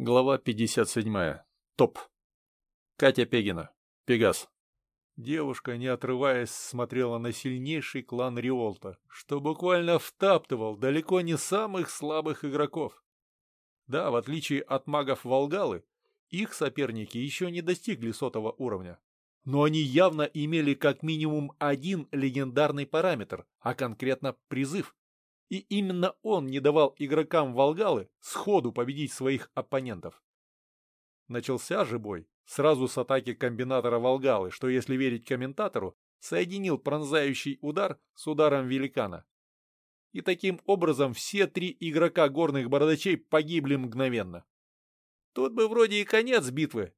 Глава 57. Топ. Катя Пегина. Пегас. Девушка, не отрываясь, смотрела на сильнейший клан Риолта, что буквально втаптывал далеко не самых слабых игроков. Да, в отличие от магов Волгалы, их соперники еще не достигли сотого уровня. Но они явно имели как минимум один легендарный параметр, а конкретно призыв. И именно он не давал игрокам Волгалы сходу победить своих оппонентов. Начался же бой сразу с атаки комбинатора Волгалы, что, если верить комментатору, соединил пронзающий удар с ударом великана. И таким образом все три игрока горных бородачей погибли мгновенно. Тут бы вроде и конец битвы,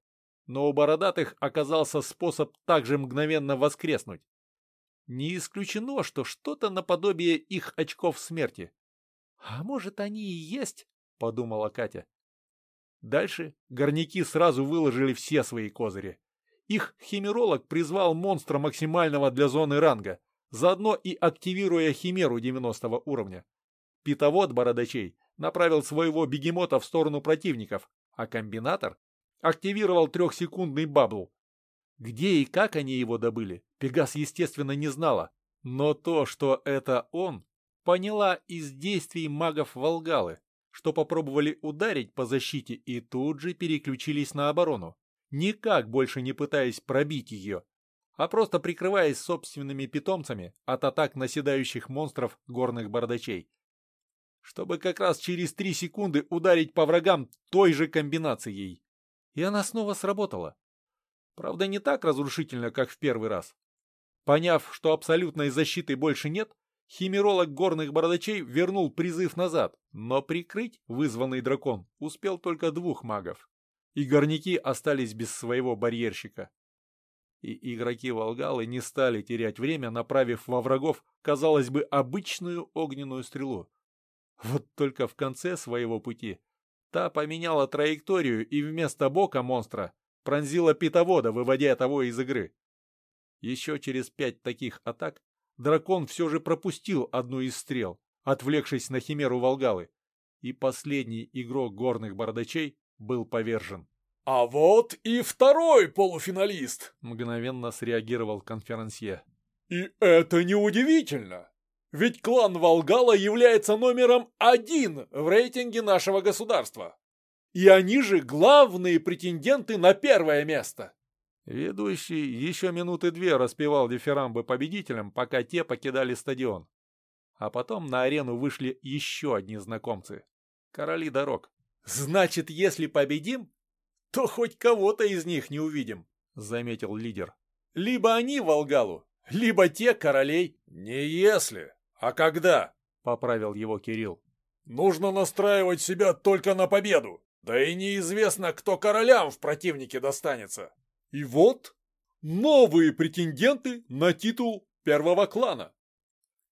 но у бородатых оказался способ также мгновенно воскреснуть. Не исключено, что что-то наподобие их очков смерти. «А может, они и есть?» — подумала Катя. Дальше горняки сразу выложили все свои козыри. Их химеролог призвал монстра максимального для зоны ранга, заодно и активируя химеру 90 уровня. Питовод бородачей направил своего бегемота в сторону противников, а комбинатор активировал трехсекундный бабл, где и как они его добыли, Пегас, естественно, не знала. Но то, что это он, поняла из действий магов Волгалы, что попробовали ударить по защите и тут же переключились на оборону, никак больше не пытаясь пробить ее, а просто прикрываясь собственными питомцами от атак наседающих монстров горных бардачей. Чтобы как раз через три секунды ударить по врагам той же комбинацией. И она снова сработала. Правда, не так разрушительно, как в первый раз. Поняв, что абсолютной защиты больше нет, химеролог горных бородачей вернул призыв назад, но прикрыть вызванный дракон успел только двух магов. И горняки остались без своего барьерщика. И игроки Волгалы не стали терять время, направив во врагов, казалось бы, обычную огненную стрелу. Вот только в конце своего пути та поменяла траекторию и вместо бока монстра пронзила питовода, выводя того из игры. Еще через пять таких атак дракон все же пропустил одну из стрел, отвлекшись на химеру Волгалы, и последний игрок горных бардачей был повержен. «А вот и второй полуфиналист!» — мгновенно среагировал конферансье. «И это неудивительно! Ведь клан Волгала является номером один в рейтинге нашего государства. И они же главные претенденты на первое место. Ведущий еще минуты две распевал дифирамбы победителям, пока те покидали стадион. А потом на арену вышли еще одни знакомцы. Короли дорог. «Значит, если победим, то хоть кого-то из них не увидим», — заметил лидер. «Либо они Волгалу, либо те королей». «Не если, а когда», — поправил его Кирилл. «Нужно настраивать себя только на победу. Да и неизвестно, кто королям в противнике достанется. И вот новые претенденты на титул первого клана.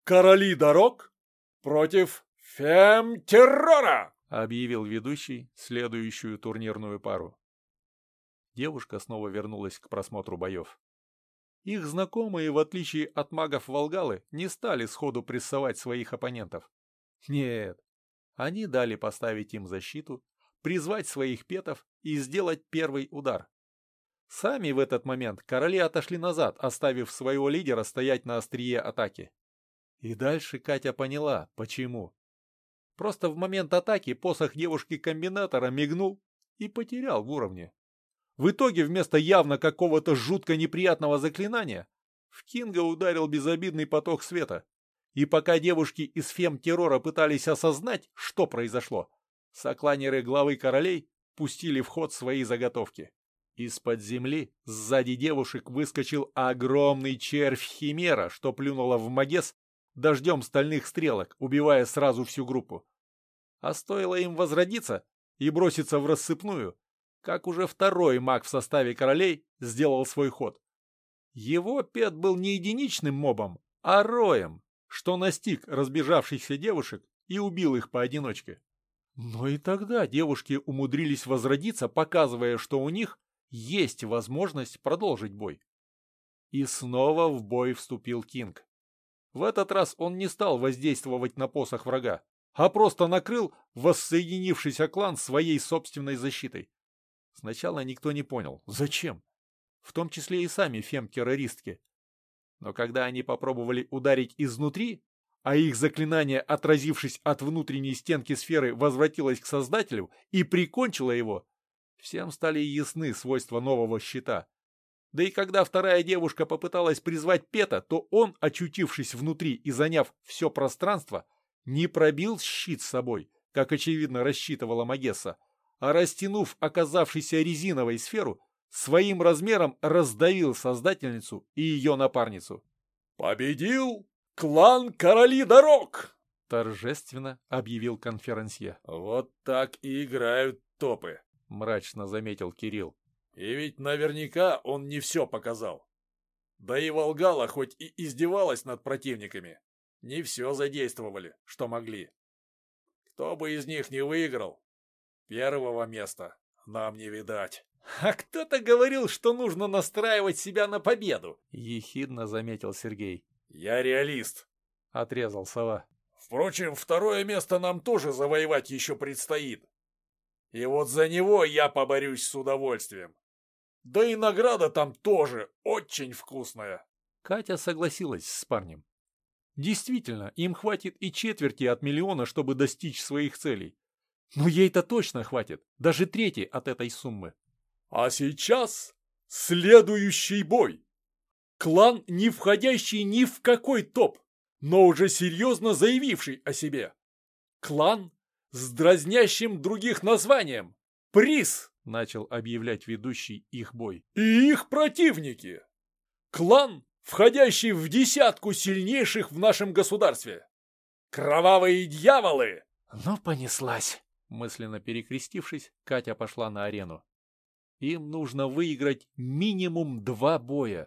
Короли дорог против фем-террора, объявил ведущий следующую турнирную пару. Девушка снова вернулась к просмотру боев. Их знакомые, в отличие от магов Волгалы, не стали сходу прессовать своих оппонентов. Нет, они дали поставить им защиту, призвать своих петов и сделать первый удар. Сами в этот момент короли отошли назад, оставив своего лидера стоять на острие атаки. И дальше Катя поняла, почему. Просто в момент атаки посох девушки-комбинатора мигнул и потерял в уровне. В итоге вместо явно какого-то жутко неприятного заклинания в Кинга ударил безобидный поток света. И пока девушки из фем-террора пытались осознать, что произошло, Сокланеры главы королей пустили в ход свои заготовки. Из-под земли сзади девушек выскочил огромный червь Химера, что плюнула в Магес дождем стальных стрелок, убивая сразу всю группу. А стоило им возродиться и броситься в рассыпную, как уже второй маг в составе королей сделал свой ход. Его пет был не единичным мобом, а роем, что настиг разбежавшихся девушек и убил их поодиночке. Но и тогда девушки умудрились возродиться, показывая, что у них есть возможность продолжить бой. И снова в бой вступил Кинг. В этот раз он не стал воздействовать на посох врага, а просто накрыл воссоединившийся клан своей собственной защитой. Сначала никто не понял, зачем, в том числе и сами фем-террористки. Но когда они попробовали ударить изнутри, а их заклинание, отразившись от внутренней стенки сферы, возвратилось к Создателю и прикончило его, всем стали ясны свойства нового щита. Да и когда вторая девушка попыталась призвать Пета, то он, очутившись внутри и заняв все пространство, не пробил щит с собой, как очевидно рассчитывала Магесса, а растянув оказавшейся резиновой сферу, своим размером раздавил Создательницу и ее напарницу. «Победил клан Короли Дорог!» — торжественно объявил конферансье. «Вот так и играют топы», — мрачно заметил Кирилл. «И ведь наверняка он не все показал. Да и Волгала хоть и издевалась над противниками, не все задействовали, что могли. Кто бы из них не выиграл, первого места нам не видать. «А кто-то говорил, что нужно настраивать себя на победу!» — ехидно заметил Сергей. «Я реалист», — отрезал сова. «Впрочем, второе место нам тоже завоевать еще предстоит. И вот за него я поборюсь с удовольствием. Да и награда там тоже очень вкусная». Катя согласилась с парнем. Действительно, им хватит и четверти от миллиона, чтобы достичь своих целей. Но ей-то точно хватит, даже трети от этой суммы. А сейчас следующий бой. Клан, не входящий ни в какой топ, но уже серьезно заявивший о себе. Клан с дразнящим других названием. Приз, начал объявлять ведущий их бой. И их противники. Клан, входящий в десятку сильнейших в нашем государстве. Кровавые дьяволы! Ну, понеслась. Мысленно перекрестившись, Катя пошла на арену. Им нужно выиграть минимум два боя.